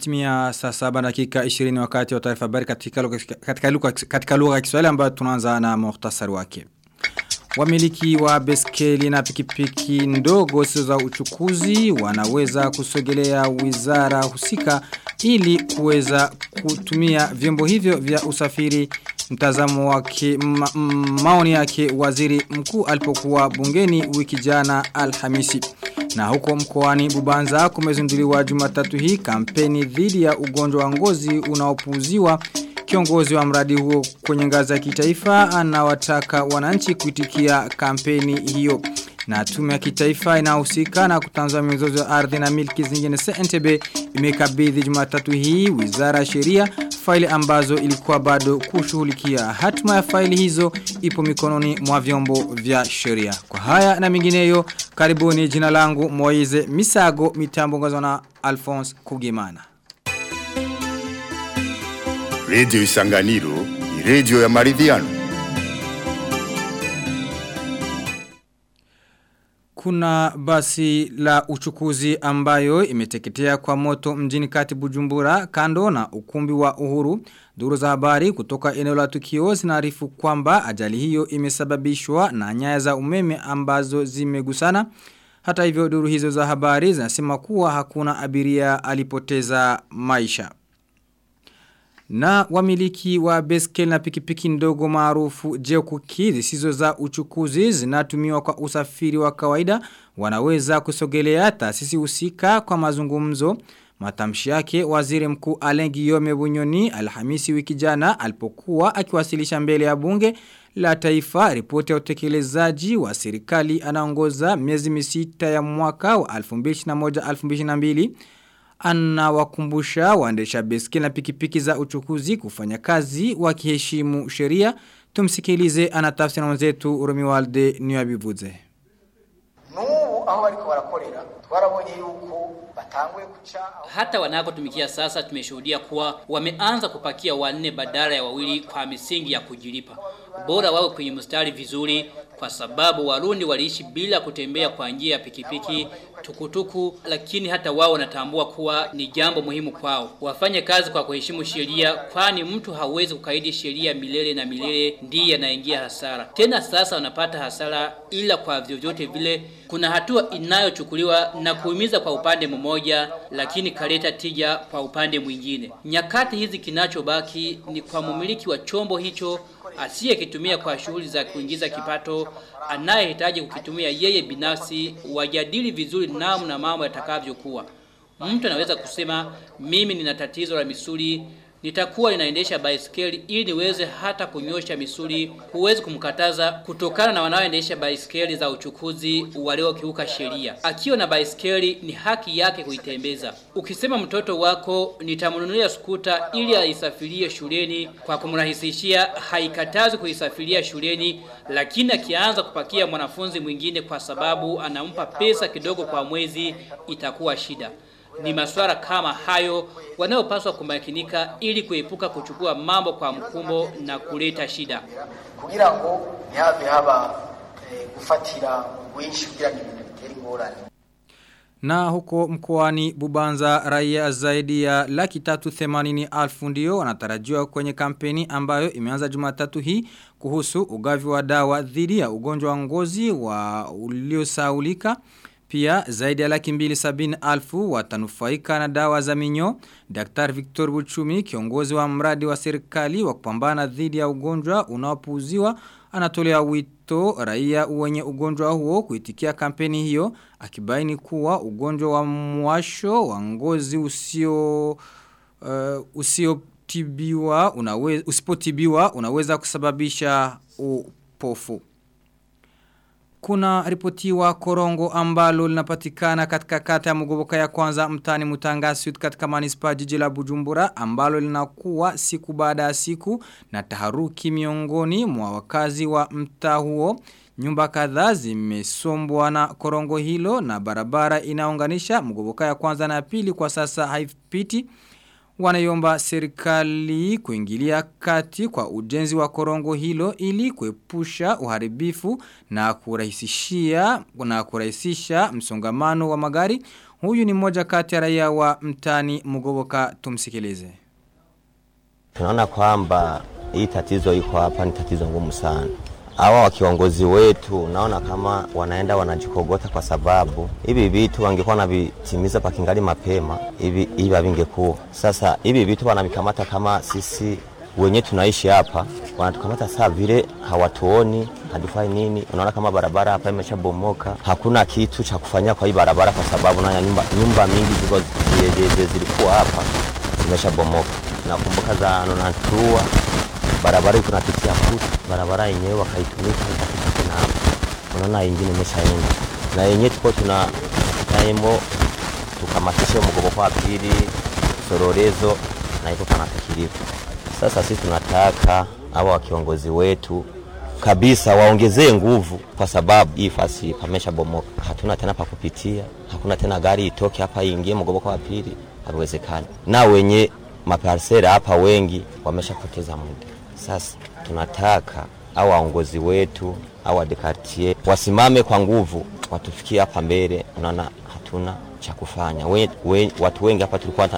Imetimia saa saba dakika 20 wakati wa taarifa habari katika katika lugha katika lugha ya Kiswahili ambayo tunaanza na muhtasari wake. Wamiliki wa beskeli na pikipiki ndogo sio za uchukuzi wanaweza kusogelea wizara husika ili kuweza kutumia vyombo hivyo vya usafiri mtazamo wake ma, maoni yake waziri mkuu alipokuwa bungeni wiki jana Alhamisi. Na huko mkoani Bubanza kumezinduliwa Jumatatu hii kampeni dhidi ya ugonjwa wa ngozi unaopuuziwa Kiongozi wa mradi huo kwenye ngazi ya kitaifa anawataka wananchi kuitikia kampeni hiyo. Na tume ya kitaifa inahusika na kutanzua mizozo ya ardhi na milki zingine CNTB imekabidhi Jumatatu hii Wizara ya Sheria faili ambazo ilikuwa bado kushughulikia. Hatima ya faili hizo ipo mikononi mwa vyombo vya sheria. Kwa haya na mingineyo karibuni jina langu Moize Misago mitambo ngozwa na Alphonse Kugimana. Radio Isanganiro ni radio ya maridhiano. Kuna basi la uchukuzi ambayo imeteketea kwa moto mjini kati bujumbura kando na ukumbi wa uhuru. Duru za habari kutoka eneo la tukio zinaarifu kwamba ajali hiyo imesababishwa na nyaya za umeme ambazo zimegusana. Hata hivyo duru hizo za habari zinasema kuwa hakuna abiria alipoteza maisha. Na wamiliki wa beskel na pikipiki ndogo maarufu jeokuki zisizo za uchukuzi zinatumiwa kwa usafiri wa kawaida wanaweza kusogelea taasisi husika kwa mazungumzo. Matamshi yake waziri mkuu Alengi Yome Bunyoni Alhamisi wiki jana alipokuwa akiwasilisha mbele ya bunge la taifa ripoti ya utekelezaji wa serikali anaongoza miezi misita ya mwaka wa 2021-2022 anawakumbusha waendesha beskeli na pikipiki za uchukuzi kufanya kazi wakiheshimu sheria. Tumsikilize anatafsiri na mwenzetu Romualde Niyabivuze. Nubu aho bariko barakorera twarabonye yuko hata wanakotumikia sasa tumeshuhudia kuwa wameanza kupakia wanne badala ya wawili kwa misingi ya kujilipa. Bora wawe kwenye mstari vizuri kwa sababu warundi waliishi bila kutembea kwa njia ya pikipiki tukutuku lakini hata wao wanatambua kuwa ni jambo muhimu kwao. Wafanye kazi kwa kuheshimu sheria kwani mtu hawezi kukaidi sheria milele na milele ndiye anaingia hasara. Tena sasa wanapata hasara ila kwa vyovyote vile kuna hatua inayochukuliwa na kuhimiza kwa upande mmoja lakini kaleta tija kwa upande mwingine. Nyakati hizi kinachobaki ni kwa mumiliki wa chombo hicho asiyekitumia kwa shughuli za kuingiza kipato anayehitaji kukitumia yeye binafsi wajadili vizuri namna mambo yatakavyokuwa. Mtu anaweza kusema mimi nina tatizo la misuli nitakuwa ninaendesha baiskeli ili niweze hata kunyosha misuli. Huwezi kumkataza kutokana na wanaoendesha baiskeli za uchukuzi waliokiuka sheria. Akiwa na baiskeli ni haki yake kuitembeza. Ukisema mtoto wako nitamnunulia skuta ili aisafirie shuleni kwa kumrahisishia, haikatazi kuisafiria shuleni, lakini akianza kupakia mwanafunzi mwingine kwa sababu anampa pesa kidogo kwa mwezi, itakuwa shida ni maswara kama hayo wanayopaswa kumakinika ili kuepuka kuchukua mambo kwa mkumbo na kuleta shida. kugira ngo nyabe haba kufatira gufatira winshi kugira ngo ibintu bitere ingorane Na huko mkoani Bubanza raia zaidi ya laki tatu themanini alfu ndio wanatarajiwa kwenye kampeni ambayo imeanza jumatatu hii kuhusu ugavi wa dawa dhidi ya ugonjwa wa ngozi wa uliosaulika. Pia zaidi ya laki mbili sabini alfu watanufaika na dawa za minyo. Dr. Victor Buchumi, kiongozi wa mradi wa serikali wa kupambana dhidi ya ugonjwa unaopuuziwa anatolea wito raia wenye ugonjwa huo kuitikia kampeni hiyo akibaini kuwa ugonjwa wa mwasho wa ngozi usio uh, usiotibiwa usipotibiwa unaweza kusababisha upofu. Kuna ripotiwa korongo ambalo linapatikana katika kata ya mugoboka ya kwanza mtani mutanga sud katika manispa jiji la bujumbura ambalo linakuwa siku baada ya siku na taharuki miongoni mwa wakazi wa mtaa huo. Nyumba kadhaa zimesombwa na korongo hilo na barabara inaunganisha mugoboka ya kwanza na pili kwa sasa haipiti. Wanayomba serikali kuingilia kati kwa ujenzi wa korongo hilo ili kuepusha uharibifu na kurahisishia na kurahisisha msongamano wa magari Huyu ni mmoja kati ya raia wa mtani mgoboka tumsikilize. Tunaona kwamba hii tatizo iko hapa ni tatizo ngumu sana. Hawa wa kiongozi wetu naona kama wanaenda wanajikogota kwa sababu hivi vitu wangekuwa wanavitimiza pakingali mapema hivi hivi havingekuwa. Sasa hivi vitu wanavikamata kama sisi wenye tunaishi hapa, wanatukamata saa vile hawatuoni, hatufai nini. Unaona kama barabara hapa imeshabomoka, hakuna kitu cha kufanyia kwa hii barabara, kwa sababu na nyumba, nyumba mingi ziko zilikuwa hapa zimeshabomoka. Nakumbuka za Nonantua barabara iko napitia kutu, barabara yenyewe wakaitumika ikapita kuna unaona ingine imeshaenda na yenyewe tuko tuna taimo tukamatishe mgogoko wa pili sororezo na iko panatakiliwa sasa sisi tunataka hawa kiongozi wetu kabisa waongezee nguvu, kwa sababu hii fasi pamesha bomoka, hatuna tena pa kupitia, hakuna tena gari itoke hapa iingie mgoboko wa pili, haiwezekani. Na wenye maparsela hapa wengi wameshapoteza muda. Sasa tunataka au waongozi wetu au wadekartie wasimame kwa nguvu, watufikie hapa mbele. Unaona hatuna cha kufanya. We, we, watu wengi hapa tulikuwa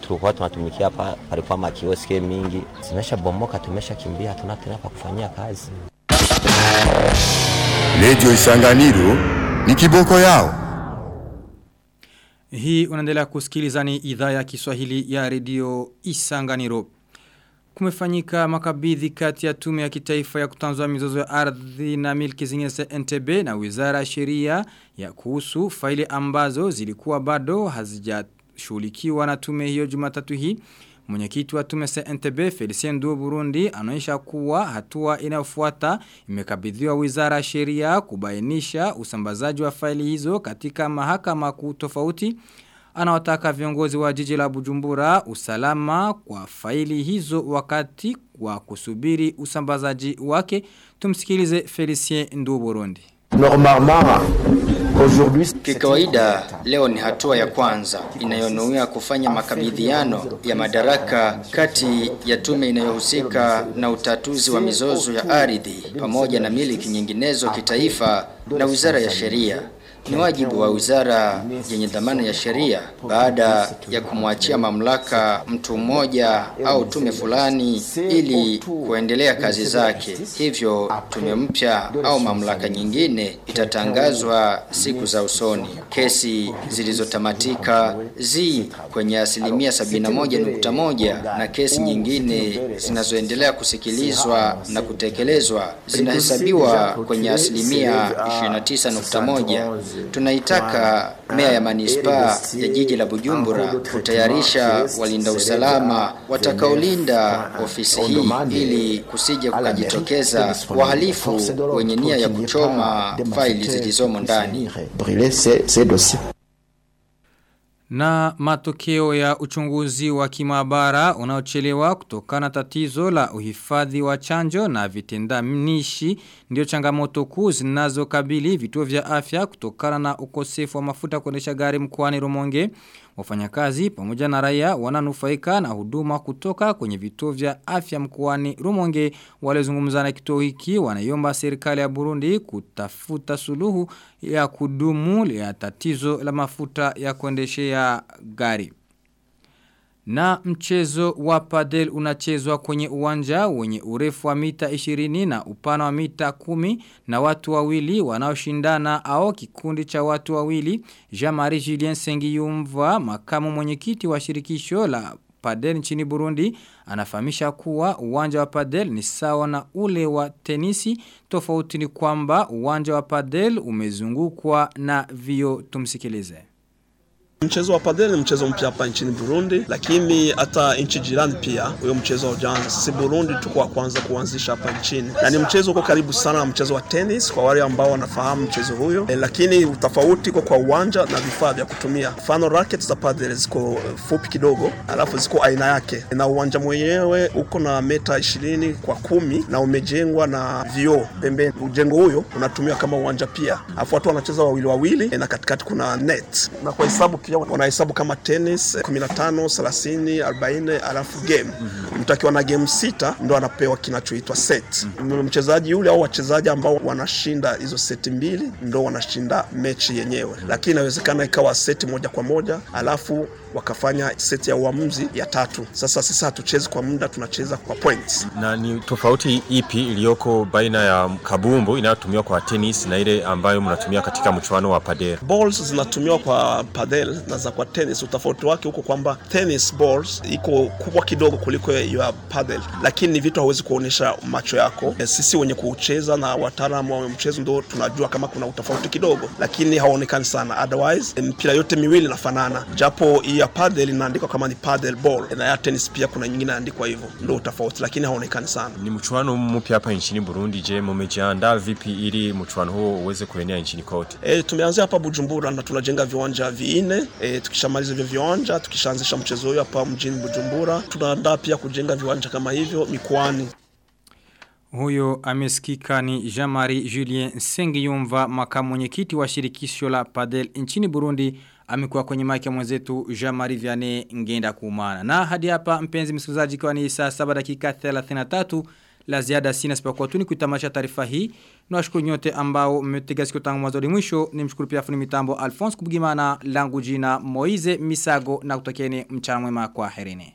tulikuwa tunatumikia hapa, palikuwa makioske mingi zimesha bomoka, tumesha kimbia, hatuna tena pa kufanyia kazi. Radio Isanganiro ni kiboko yao. Hii unaendelea kusikiliza ni idhaa ya Kiswahili ya redio Isanganiro. Kumefanyika makabidhi kati ya tume ya kitaifa ya kutanzua mizozo ya ardhi na milki zingine NTB na wizara ya sheria ya kuhusu faili ambazo zilikuwa bado hazijashughulikiwa na tume hiyo Jumatatu hii. Mwenyekiti wa tume CNTB Felicien Duo Burundi anaonyesha kuwa hatua inayofuata imekabidhiwa wizara ya sheria kubainisha usambazaji wa faili hizo katika mahakama kuu tofauti anawataka viongozi wa jiji la Bujumbura usalama kwa faili hizo wakati wa kusubiri usambazaji wake tumsikilize Felicien Ndu Burundi Kikawaida leo ni hatua ya kwanza inayonuia kufanya makabidhiano ya madaraka kati ya tume inayohusika na utatuzi wa mizozo ya ardhi pamoja na miliki nyinginezo kitaifa na Wizara ya Sheria. Ni wajibu wa wizara yenye dhamana ya sheria baada ya kumwachia mamlaka mtu mmoja au tume fulani ili kuendelea kazi zake. Hivyo tume mpya au mamlaka nyingine itatangazwa siku za usoni. Kesi zilizotamatika zi kwenye asilimia 71.1 na kesi nyingine zinazoendelea kusikilizwa na kutekelezwa zinahesabiwa kwenye asilimia 29.1 tunaitaka mea ya manispaa ya jiji la Bujumbura kutayarisha walinda usalama watakaolinda ofisi hii ili kusije kukajitokeza wahalifu wenye nia ya kuchoma faili zilizomo ndani. Na matokeo ya uchunguzi wa kimabara unaochelewa kutokana tatizo la uhifadhi wa chanjo na vitenda mnishi. ndio changamoto kuu zinazokabili vituo vya afya kutokana na ukosefu wa mafuta kuendesha gari mkoani Rumonge. Wafanyakazi pamoja na raia wananufaika na huduma kutoka kwenye vituo vya afya mkoani Rumonge waliozungumza na kituo hiki wanaiomba serikali ya Burundi kutafuta suluhu ya kudumu ya tatizo la mafuta ya kuendeshea gari. Na mchezo wa padel unachezwa kwenye uwanja wenye urefu wa mita 20 na upana wa mita 10 na watu wawili wanaoshindana au kikundi cha watu wawili. Jean-Marie Julien Sengiyumva, makamu mwenyekiti wa shirikisho la padel nchini Burundi, anafahamisha kuwa uwanja wa padel ni sawa na ule wa tenisi. Tofauti ni kwamba uwanja wa padel umezungukwa na vio tumsikilize. Mchezo wa padel ni mchezo mpya hapa nchini Burundi, lakini hata nchi jirani pia huyo mchezo haujaanza. Sisi Burundi tuko wa kwanza kuanzisha hapa nchini, na ni mchezo uko karibu sana na mchezo wa tennis kwa wale ambao wanafahamu mchezo huyo e, lakini utofauti uko kwa uwanja na vifaa vya kutumia. Mfano racket za padel ziko fupi kidogo, alafu ziko aina yake, na uwanja mwenyewe uko na meta ishirini kwa kumi na umejengwa na vioo pembeni. Ujengo huyo unatumiwa kama uwanja pia, alafu watu wanacheza wawili wawili e, na katikati kuna net, na kwa hesabu pia wanahesabu kama tennis 15, 30, 40 alafu game. Mtu akiwa na game sita ndo anapewa kinachoitwa set. Mchezaji yule au wachezaji ambao wanashinda hizo seti mbili ndo wanashinda mechi yenyewe, lakini inawezekana ikawa seti moja kwa moja alafu wakafanya seti ya uamuzi ya tatu. Sasa sisi hatuchezi kwa muda, tunacheza kwa points. Na ni tofauti ipi iliyoko baina ya kabumbu inayotumiwa kwa tennis na ile ambayo mnatumia katika mchuano wa padel? Balls zinatumiwa kwa padel na za kwa tennis. Utofauti wake huko kwamba tennis balls iko kubwa kidogo kuliko ya padel, lakini ni vitu hawezi kuonyesha macho yako. E, sisi wenye kucheza na wataalamu wa mchezo ndo tunajua kama kuna utofauti kidogo, lakini haonekani sana. Otherwise mpira yote miwili inafanana, japo hii ya padel inaandikwa kama ni padel ball na ya tennis pia kuna nyingine inaandikwa hivyo, ndio tofauti, lakini haonekani sana. Ni mchuano mpya hapa nchini Burundi. Je, mmejiandaa vipi ili mchuano huo uweze kuenea nchini kote? E, tumeanzia hapa Bujumbura na tunajenga viwanja vinne. E, tukishamaliza hivyo viwanja, tukishaanzisha mchezo huyo hapa mjini Bujumbura, tunaandaa pia kujenga viwanja kama hivyo mikoani. Huyo amesikika ni Jean-Marie Julien Sengiyumva makamu mwenyekiti wa shirikisho la Padel nchini Burundi amekuwa kwenye maiki ya mwenzetu Jean-Marie Vianney ngenda kumana. Na hadi hapa mpenzi msikilizaji kwa ni saa 7 dakika 33 la ziada sina sipakuwa tu ni kuitamasha taarifa hii. Nawashukuru nyote ambao mmetega sikio tangu mwanzo hadi mwisho. Nimshukuru pia funi mitambo Alphonse Kubugimana langu jina Moize Misago na kutakieni mchana mwema kwa herini.